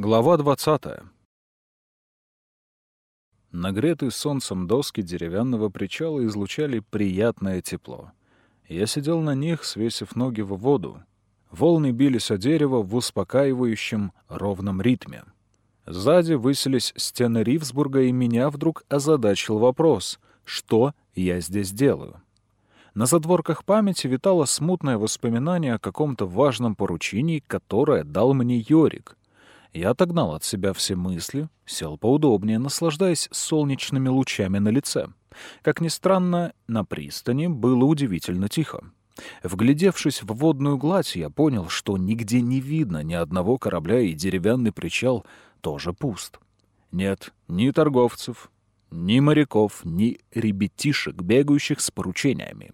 Глава 20. Нагретые солнцем доски деревянного причала излучали приятное тепло. Я сидел на них, свесив ноги в воду. Волны бились о дерево в успокаивающем ровном ритме. Сзади высились стены Ривсбурга, и меня вдруг озадачил вопрос, что я здесь делаю. На задворках памяти витало смутное воспоминание о каком-то важном поручении, которое дал мне Йорик. Я отогнал от себя все мысли, сел поудобнее, наслаждаясь солнечными лучами на лице. Как ни странно, на пристани было удивительно тихо. Вглядевшись в водную гладь, я понял, что нигде не видно ни одного корабля, и деревянный причал тоже пуст. Нет ни торговцев, ни моряков, ни ребятишек, бегающих с поручениями.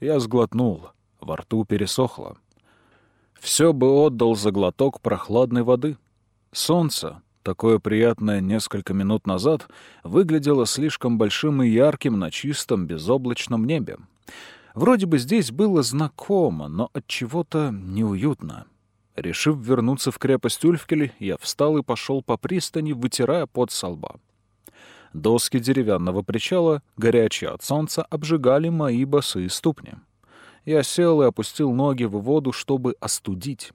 Я сглотнул, во рту пересохло. Все бы отдал за глоток прохладной воды — Солнце, такое приятное несколько минут назад, выглядело слишком большим и ярким на чистом безоблачном небе. Вроде бы здесь было знакомо, но от чего-то неуютно. Решив вернуться в крепость Ульфкель, я встал и пошел по пристани, вытирая пот со лба. Доски деревянного причала, горячие от солнца, обжигали мои босые ступни. Я сел и опустил ноги в воду, чтобы остудить.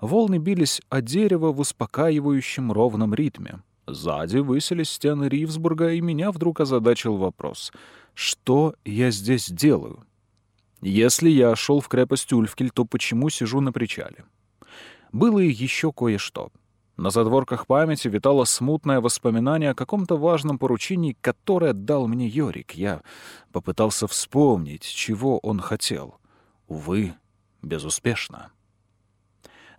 Волны бились о дерево в успокаивающем ровном ритме. Сзади высились стены Ривсбурга, и меня вдруг озадачил вопрос. Что я здесь делаю? Если я шел в крепость Ульфкель, то почему сижу на причале? Было и еще кое-что. На задворках памяти витало смутное воспоминание о каком-то важном поручении, которое дал мне Йорик. Я попытался вспомнить, чего он хотел. Увы, безуспешно.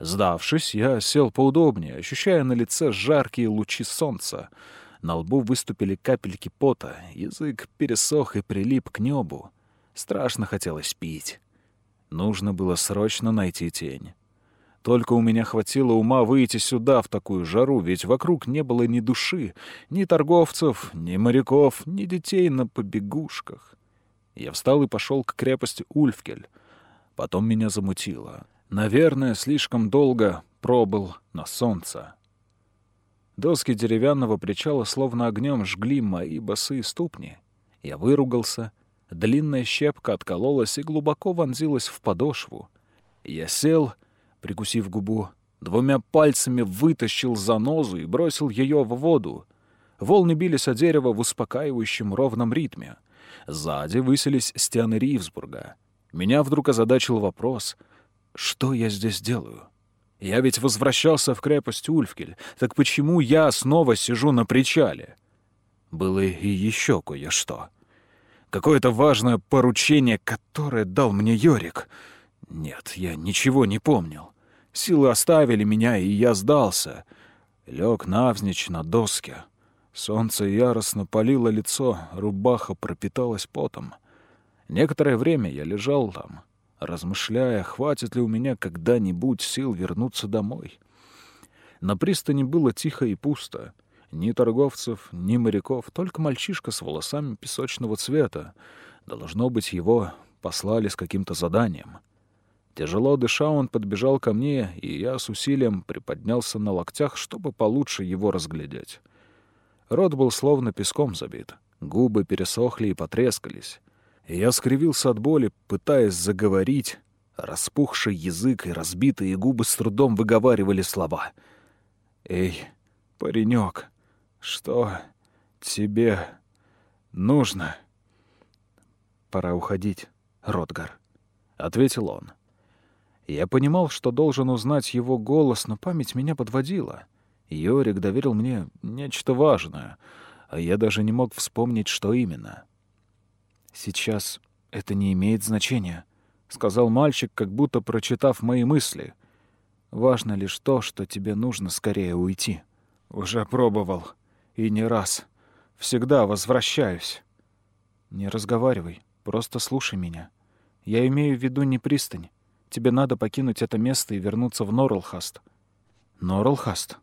Сдавшись, я сел поудобнее, ощущая на лице жаркие лучи солнца. На лбу выступили капельки пота, язык пересох и прилип к небу. Страшно хотелось пить. Нужно было срочно найти тень. Только у меня хватило ума выйти сюда в такую жару, ведь вокруг не было ни души, ни торговцев, ни моряков, ни детей на побегушках. Я встал и пошел к крепости Ульфкель. Потом меня замутило. Наверное, слишком долго пробыл на солнце. Доски деревянного причала словно огнем жгли мои босые ступни. Я выругался. Длинная щепка откололась и глубоко вонзилась в подошву. Я сел, прикусив губу, двумя пальцами вытащил занозу и бросил ее в воду. Волны бились о дерево в успокаивающем ровном ритме. Сзади высились стены Ривсбурга. Меня вдруг озадачил вопрос — что я здесь делаю? Я ведь возвращался в крепость Ульфкель. Так почему я снова сижу на причале? Было и еще кое-что. Какое-то важное поручение, которое дал мне Йорик. Нет, я ничего не помнил. Силы оставили меня, и я сдался. Лег навзничь на доске. Солнце яростно палило лицо, рубаха пропиталась потом. Некоторое время я лежал там — размышляя, хватит ли у меня когда-нибудь сил вернуться домой. На пристани было тихо и пусто. Ни торговцев, ни моряков, только мальчишка с волосами песочного цвета. Должно быть, его послали с каким-то заданием. Тяжело дыша, он подбежал ко мне, и я с усилием приподнялся на локтях, чтобы получше его разглядеть. Рот был словно песком забит. Губы пересохли и потрескались я скривился от боли, пытаясь заговорить. Распухший язык и разбитые губы с трудом выговаривали слова. «Эй, паренек, что тебе нужно?» «Пора уходить, Ротгар», — ответил он. Я понимал, что должен узнать его голос, но память меня подводила. Йорик доверил мне нечто важное, а я даже не мог вспомнить, что именно — «Сейчас это не имеет значения», — сказал мальчик, как будто прочитав мои мысли. «Важно лишь то, что тебе нужно скорее уйти». «Уже пробовал. И не раз. Всегда возвращаюсь». «Не разговаривай, просто слушай меня. Я имею в виду не пристань. Тебе надо покинуть это место и вернуться в Норлхаст». «Норлхаст?»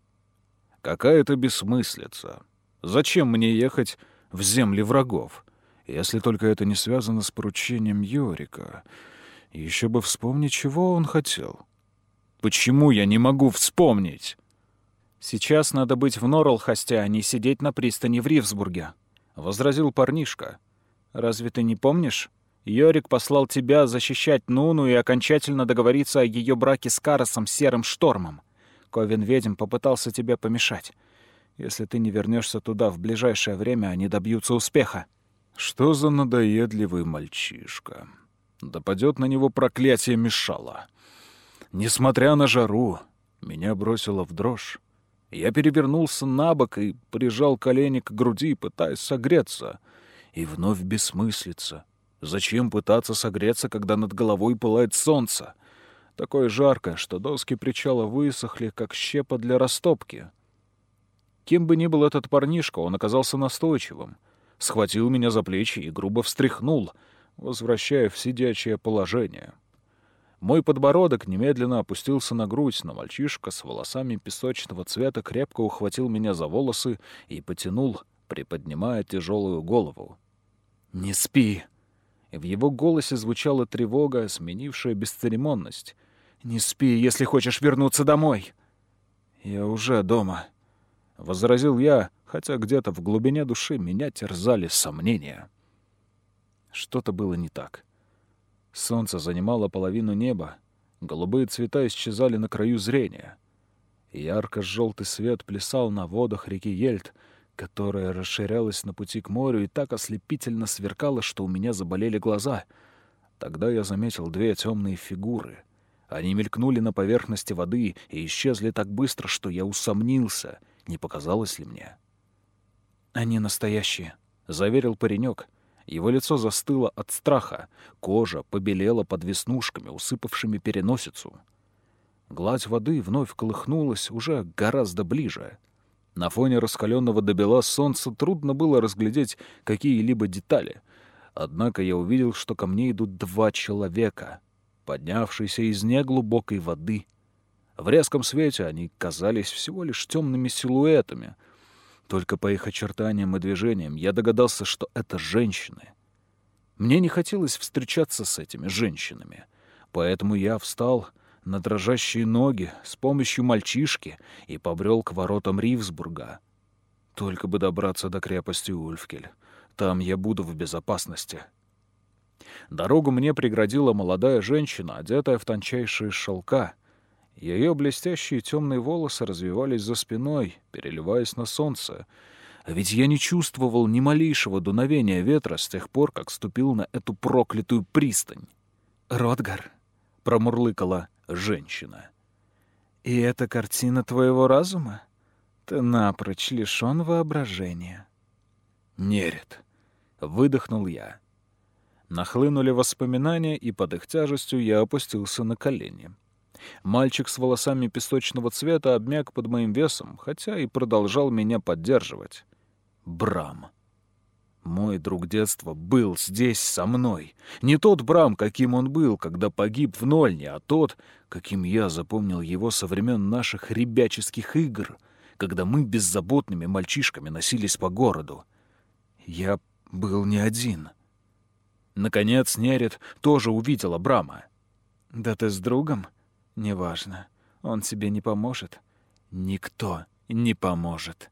«Какая-то бессмыслица. Зачем мне ехать в земли врагов?» Если только это не связано с поручением Йорика. Еще бы вспомнить, чего он хотел. Почему я не могу вспомнить? «Сейчас надо быть в Норлхасте, а не сидеть на пристани в Ривсбурге», — возразил парнишка. «Разве ты не помнишь? Йорик послал тебя защищать Нуну и окончательно договориться о ее браке с Карасом Серым Штормом. Ковен Ведьм попытался тебе помешать. Если ты не вернешься туда в ближайшее время, они добьются успеха». «Что за надоедливый мальчишка? Да падет на него проклятие мешало. Несмотря на жару, меня бросило в дрожь. Я перевернулся на бок и прижал колени к груди, пытаясь согреться. И вновь бессмыслица. Зачем пытаться согреться, когда над головой пылает солнце? Такое жаркое, что доски причала высохли, как щепа для растопки. Кем бы ни был этот парнишка, он оказался настойчивым. Схватил меня за плечи и грубо встряхнул, возвращая в сидячее положение. Мой подбородок немедленно опустился на грудь, но мальчишка с волосами песочного цвета крепко ухватил меня за волосы и потянул, приподнимая тяжелую голову. «Не спи!» В его голосе звучала тревога, сменившая бесцеремонность. «Не спи, если хочешь вернуться домой!» «Я уже дома», — возразил я, хотя где-то в глубине души меня терзали сомнения. Что-то было не так. Солнце занимало половину неба, голубые цвета исчезали на краю зрения. Ярко-желтый свет плясал на водах реки Ельт, которая расширялась на пути к морю и так ослепительно сверкала, что у меня заболели глаза. Тогда я заметил две темные фигуры. Они мелькнули на поверхности воды и исчезли так быстро, что я усомнился, не показалось ли мне. «Они настоящие», — заверил паренек, его лицо застыло от страха, кожа побелела под веснушками, усыпавшими переносицу. Гладь воды вновь колыхнулась уже гораздо ближе. На фоне раскаленного до бела солнца трудно было разглядеть какие-либо детали. Однако я увидел, что ко мне идут два человека, поднявшиеся из неглубокой воды. В резком свете они казались всего лишь темными силуэтами — только по их очертаниям и движениям я догадался, что это женщины. Мне не хотелось встречаться с этими женщинами, поэтому я встал на дрожащие ноги с помощью мальчишки и побрел к воротам Ривсбурга. Только бы добраться до крепости Ульфкель. Там я буду в безопасности. Дорогу мне преградила молодая женщина, одетая в тончайшие шелка — ее блестящие темные волосы развивались за спиной, переливаясь на солнце. А ведь я не чувствовал ни малейшего дуновения ветра с тех пор, как ступил на эту проклятую пристань. «Ротгар», — промурлыкала женщина, — «и это картина твоего разума? Ты напрочь лишён воображения». «Нерет», — выдохнул я. Нахлынули воспоминания, и под их тяжестью я опустился на колени. Мальчик с волосами песочного цвета обмяк под моим весом, хотя и продолжал меня поддерживать. Брам. Мой друг детства был здесь со мной. Не тот Брам, каким он был, когда погиб в Нольне, а тот, каким я запомнил его со времен наших ребяческих игр, когда мы беззаботными мальчишками носились по городу. Я был не один. Наконец Нерет тоже увидела Брама. «Да ты с другом?» Неважно. Он тебе не поможет. Никто не поможет.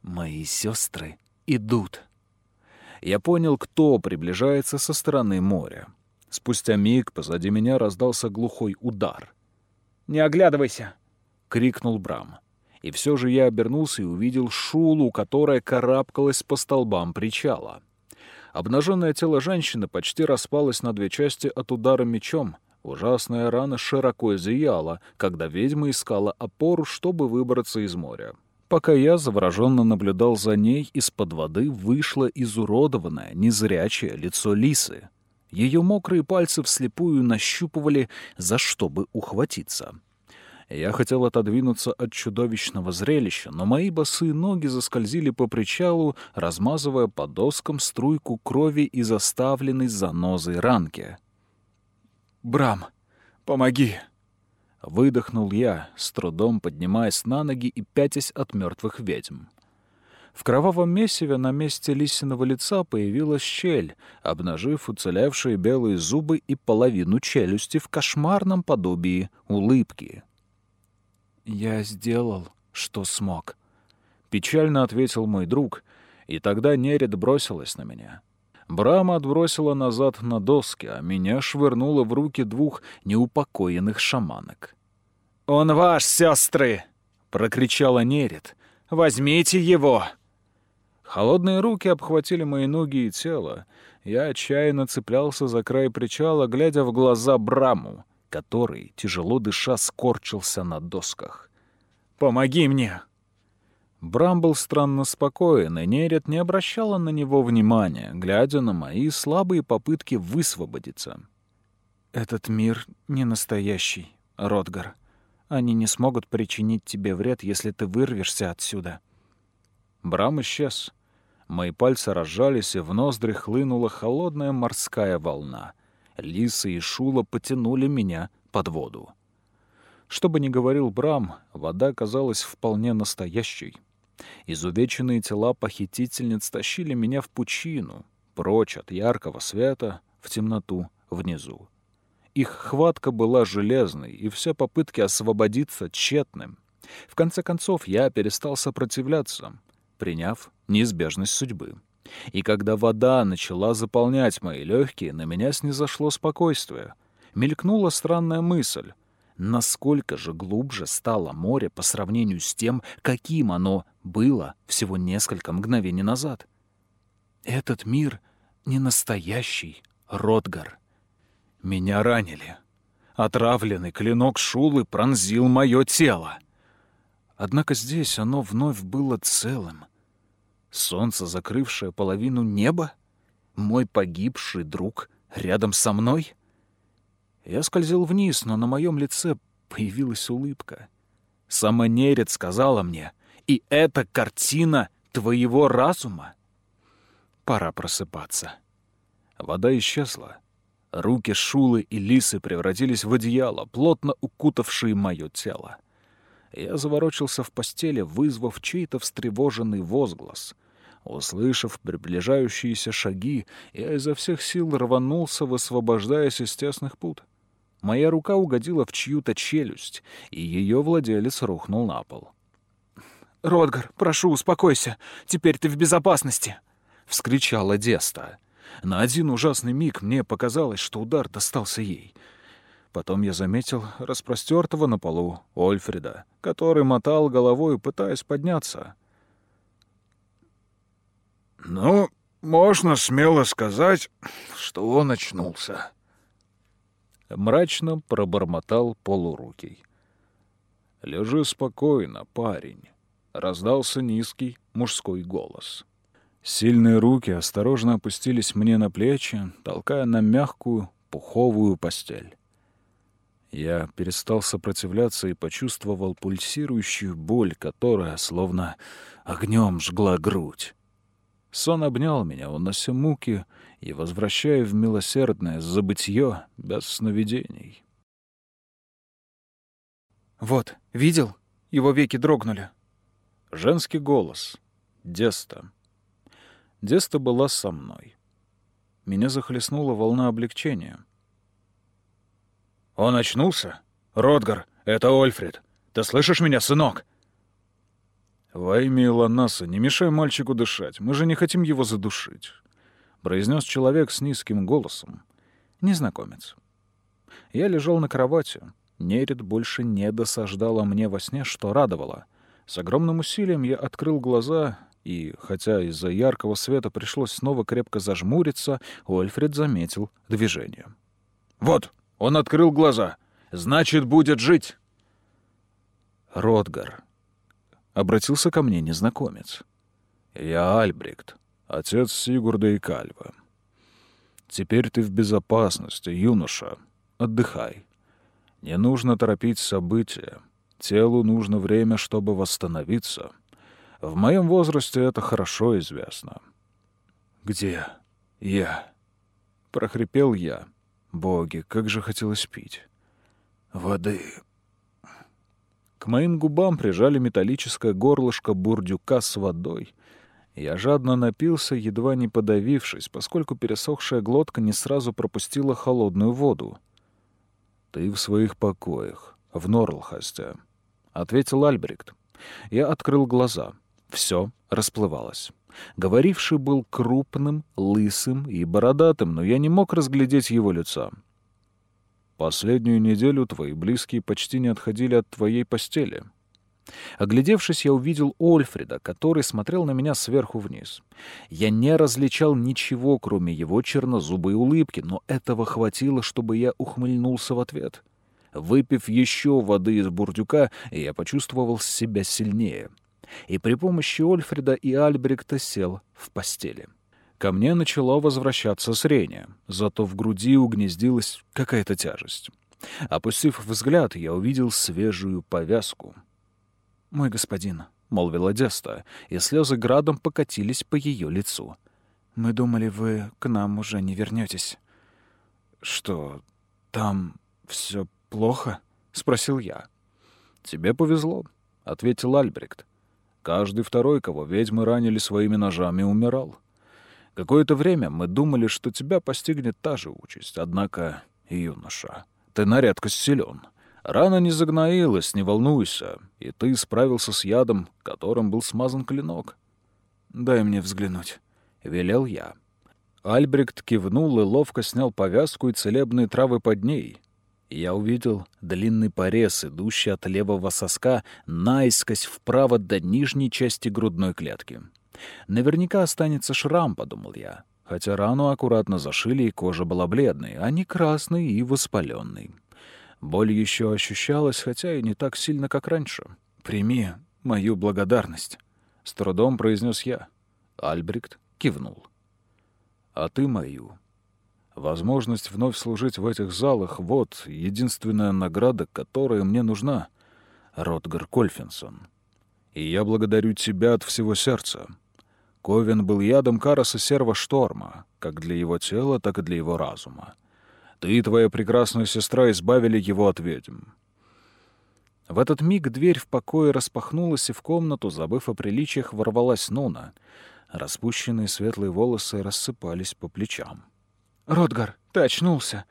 Мои сестры идут. Я понял, кто приближается со стороны моря. Спустя миг позади меня раздался глухой удар. «Не оглядывайся!» — крикнул Брам. И все же я обернулся и увидел Шулу, которая карабкалась по столбам причала. Обнаженное тело женщины почти распалось на две части от удара мечом, Ужасная рана широко зияла, когда ведьма искала опору, чтобы выбраться из моря. Пока я завороженно наблюдал за ней, из-под воды вышло изуродованное, незрячее лицо лисы. Ее мокрые пальцы вслепую нащупывали, за что бы ухватиться. Я хотел отодвинуться от чудовищного зрелища, но мои босые ноги заскользили по причалу, размазывая по доскам струйку крови и заставленной занозой ранки. «Брам, помоги!» Выдохнул я, с трудом поднимаясь на ноги и пятясь от мертвых ведьм. В кровавом месиве на месте лисиного лица появилась щель, обнажив уцелевшие белые зубы и половину челюсти в кошмарном подобии улыбки. «Я сделал что смог. Печально ответил мой друг, и тогда Неред бросилась на меня. Брама отбросила назад на доски, а меня швырнула в руки двух неупокоенных шаманок. «Он ваш, сестры!» — прокричала Неред. «Возьмите его!» Холодные руки обхватили мои ноги и тело. Я отчаянно цеплялся за край причала, глядя в глаза Браму, который, тяжело дыша, скорчился на досках. «Помоги мне!» Брам был странно спокоен, и Нерет не обращала на него внимания, глядя на мои слабые попытки высвободиться. «Этот мир не настоящий, Ротгар. Они не смогут причинить тебе вред, если ты вырвешься отсюда». Брам исчез. Мои пальцы разжались, и в ноздри хлынула холодная морская волна. Лисы и Шула потянули меня под воду. Что бы ни говорил Брам, вода казалась вполне настоящей. Изувеченные тела похитительниц тащили меня в пучину, прочь от яркого света, в темноту внизу. Их хватка была железной, и все попытки освободиться тщетным. В конце концов, я перестал сопротивляться — приняв неизбежность судьбы. И когда вода начала заполнять мои легкие, на меня снизошло спокойствие. Мелькнула странная мысль. Насколько же глубже стало море по сравнению с тем, каким оно было всего несколько мгновений назад? Этот мир не настоящий, Ротгар. Меня ранили. Отравленный клинок Шулы пронзил мое тело. Однако здесь оно вновь было целым, Солнце, закрывшее половину неба? Мой погибший друг рядом со мной? Я скользил вниз, но на моем лице появилась улыбка. Сама Нерет сказала мне, «И это картина твоего разума?» Пора просыпаться. Вода исчезла. Руки Шулы и Лисы превратились в одеяло, плотно укутавшие мое тело. Я заворочился в постели, вызвав чей-то встревоженный возглас. Услышав приближающиеся шаги, я изо всех сил рванулся, высвобождаясь из тесных пут. Моя рука угодила в чью-то челюсть, и ее владелец рухнул на пол. «Ротгар, прошу, успокойся. Теперь ты в безопасности!» — вскричала Деста. На один ужасный миг мне показалось, что удар достался ей. Потом я заметил распростертого на полу Ольфреда, который мотал головой, пытаясь подняться. Ну, можно смело сказать, что он очнулся. Мрачно пробормотал полурукий. «Лежи спокойно, парень», — раздался низкий мужской голос. Сильные руки осторожно опустились мне на плечи, толкая на мягкую пуховую постель. Я перестал сопротивляться и почувствовал пульсирующую боль, которая словно огнем жгла грудь. Сон обнял меня, унося муки и возвращая в милосердное забытье без сновидений. «Вот, видел? Его веки дрогнули». Женский голос. Деста. Деста была со мной. Меня захлестнула волна облегчения. «Он очнулся? Ротгар, это Ольфред. Ты слышишь меня, сынок?» «Во имя Илонаса, не мешай мальчику дышать, мы же не хотим его задушить», — произнес человек с низким голосом. Незнакомец. Я лежал на кровати. Неред больше не досаждала мне во сне, что радовало. С огромным усилием я открыл глаза, и, хотя из-за яркого света пришлось снова крепко зажмуриться, Ольфред заметил движение. «Вот, он открыл глаза. Значит, будет жить!» Ротгар, — обратился ко мне незнакомец. «Я Альбрехт, отец Сигурда и Кальва. Теперь ты в безопасности, юноша. Отдыхай. Не нужно торопить события. Телу нужно время, чтобы восстановиться. В моем возрасте это хорошо известно». «Где я?» — прохрипел я. «Боги, как же хотелось пить!» «Воды!» К моим губам прижали металлическое горлышко бурдюка с водой. Я жадно напился, едва не подавившись, поскольку пересохшая глотка не сразу пропустила холодную воду. «Ты в своих покоях, в Норлхасте», — ответил Альбрехт. Я открыл глаза. Все расплывалось. Говоривший был крупным, лысым и бородатым, но я не мог разглядеть его лица. «Последнюю неделю твои близкие почти не отходили от твоей постели». Оглядевшись, я увидел Ольфреда, который смотрел на меня сверху вниз. Я не различал ничего, кроме его чернозубой улыбки, но этого хватило, чтобы я ухмыльнулся в ответ. Выпив еще воды из бурдюка, я почувствовал себя сильнее — и при помощи Ольфреда и Альбректа сел в постели. Ко мне начало возвращаться зрение, зато в груди угнездилась какая-то тяжесть. Опустив взгляд, я увидел свежую повязку. «Мой господин», — молвила Деста, и слезы градом покатились по ее лицу. «Мы думали, вы к нам уже не вернетесь. «Что, там все плохо?» — спросил я. «Тебе повезло», — ответил Альбрект. Каждый второй, кого ведьмы ранили своими ножами, умирал. Какое-то время мы думали, что тебя постигнет та же участь, однако, юноша, ты на редкость силен. Рана не загноилась, не волнуйся, и ты справился с ядом, которым был смазан клинок. «Дай мне взглянуть», — велел я. Альбрехт кивнул и ловко снял повязку и целебные травы под ней, я увидел длинный порез, идущий от левого соска наискось вправо до нижней части грудной клетки. Наверняка останется шрам, подумал я, хотя рану аккуратно зашили, и кожа была бледной, а не красной и воспаленной. Боль еще ощущалась, хотя и не так сильно, как раньше. «Прими мою благодарность», — с трудом произнес я. Альбрехт кивнул. «А ты мою», Возможность вновь служить в этих залах — вот единственная награда, которая мне нужна, Ротгар Кольфинсон. И я благодарю тебя от всего сердца. Ковен был ядом Караса Серва Шторма, как для его тела, так и для его разума. Ты и твоя прекрасная сестра избавили его от ведьм. В этот миг дверь в покое распахнулась, и в комнату, забыв о приличиях, ворвалась Нуна. Распущенные светлые волосы рассыпались по плечам. «Ротгар, ты очнулся.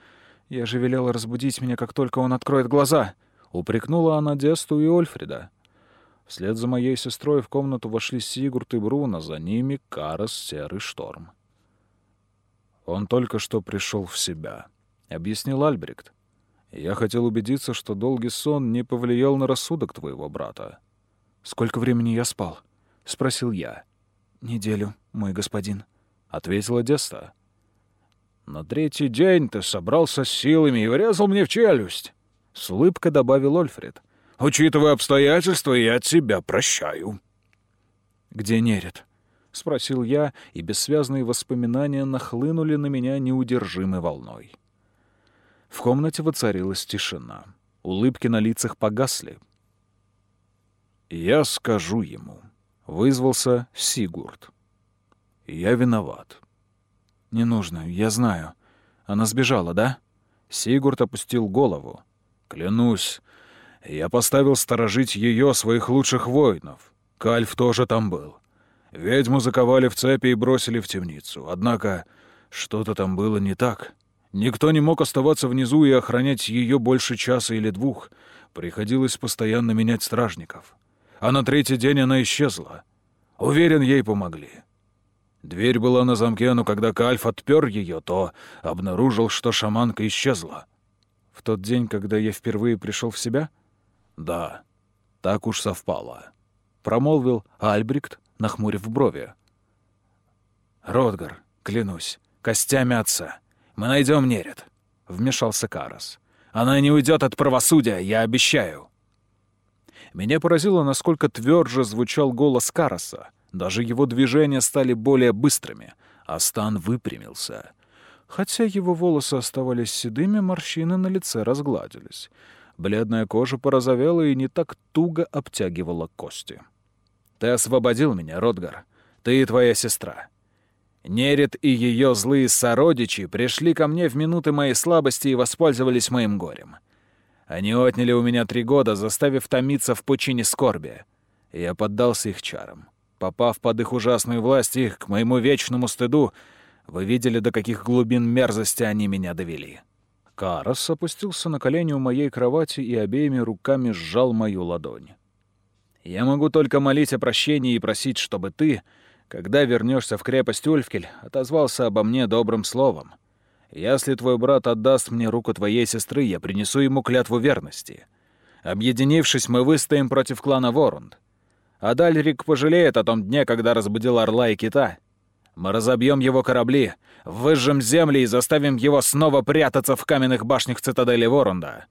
Я же велела разбудить меня, как только он откроет глаза». Упрекнула она Десту и Ольфреда. Вслед за моей сестрой в комнату вошли Сигурд и Бруно, за ними Карас, Серый Шторм. «Он только что пришел в себя», — объяснил Альбрехт. «Я хотел убедиться, что долгий сон не повлиял на рассудок твоего брата». «Сколько времени я спал?» — спросил я. «Неделю, мой господин», — ответила Деста. На третий день ты собрался с силами и врезал мне в челюсть. С улыбкой добавил Ольфред. Учитывая обстоятельства, я тебя прощаю. Где Нерет? — спросил я, и бессвязные воспоминания нахлынули на меня неудержимой волной. В комнате воцарилась тишина. Улыбки на лицах погасли. «Я скажу ему», — вызвался Сигурд. «Я виноват. «Не нужно, я знаю. Она сбежала, да?» Сигурд опустил голову. «Клянусь, я поставил сторожить ее, своих лучших воинов. Кальф тоже там был. Ведьму заковали в цепи и бросили в темницу. Однако что-то там было не так. Никто не мог оставаться внизу и охранять ее больше часа или двух. Приходилось постоянно менять стражников. А на третий день она исчезла. Уверен, ей помогли. Дверь была на замке, но когда Кальф отпер ее, то обнаружил, что шаманка исчезла. В тот день, когда я впервые пришел в себя? Да, так уж совпало. Промолвил Альбрикт, нахмурив брови. «Ротгар, клянусь, костями отца. Мы найдем Нерет», — вмешался Карас. «Она не уйдет от правосудия, я обещаю». Меня поразило, насколько тверже звучал голос Караса — даже его движения стали более быстрыми, а Стан выпрямился. Хотя его волосы оставались седыми, морщины на лице разгладились. Бледная кожа порозовела и не так туго обтягивала кости. «Ты освободил меня, Ротгар. Ты и твоя сестра. Нерит и ее злые сородичи пришли ко мне в минуты моей слабости и воспользовались моим горем. Они отняли у меня три года, заставив томиться в пучине скорби. Я поддался их чарам. Попав под их ужасную власть, их, к моему вечному стыду, вы видели, до каких глубин мерзости они меня довели. Карас опустился на колени у моей кровати и обеими руками сжал мою ладонь. Я могу только молить о прощении и просить, чтобы ты, когда вернешься в крепость Ульфкель, отозвался обо мне добрым словом. Если твой брат отдаст мне руку твоей сестры, я принесу ему клятву верности. Объединившись, мы выстоим против клана Ворунд. А Дальрик пожалеет о том дне, когда разбудил орла и кита. Мы разобьем его корабли, выжжем земли и заставим его снова прятаться в каменных башнях цитадели Ворунда.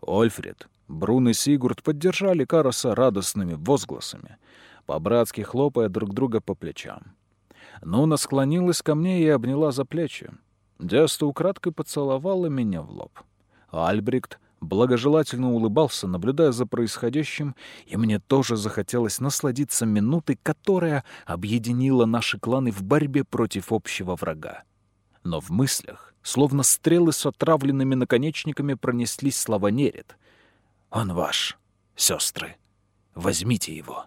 Ольфред, Брун и Сигурд поддержали Кароса радостными возгласами, по-братски хлопая друг друга по плечам. Нуна склонилась ко мне и обняла за плечи. Деста украдкой поцеловала меня в лоб. Альбрикт благожелательно улыбался, наблюдая за происходящим, и мне тоже захотелось насладиться минутой, которая объединила наши кланы в борьбе против общего врага. Но в мыслях, словно стрелы с отравленными наконечниками, пронеслись слова Нерет. «Он ваш, сестры. Возьмите его».